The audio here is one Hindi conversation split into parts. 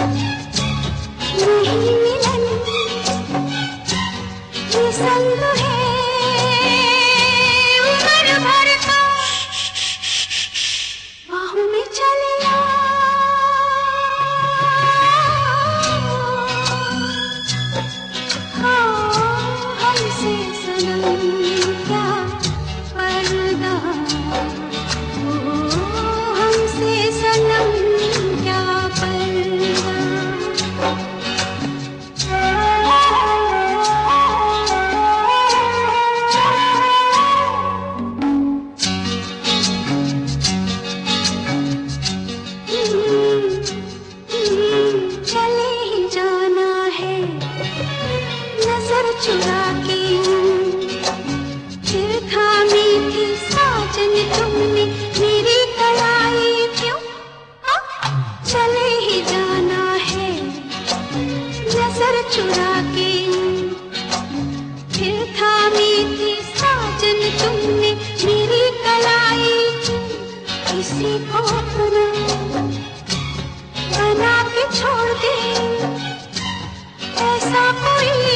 नहीं मिलन ये संग है चुरा के फिर थामी थी साजन तुमने मेरी कलाई। किसी को अपना बना के छोड़ दे। ऐसा कोई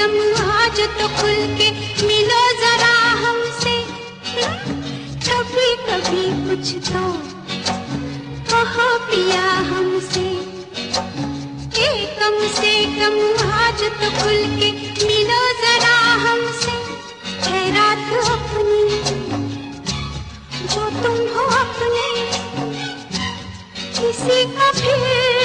कम आज तो खुल के मिलो जरा हमसे। कभी कभी कुछ तो कहो पिया हमसे? कम से कम आज तो खुल के मिलो जरा हमसे। है रात अपनी, जो तुम हो अपने। किसी का फिर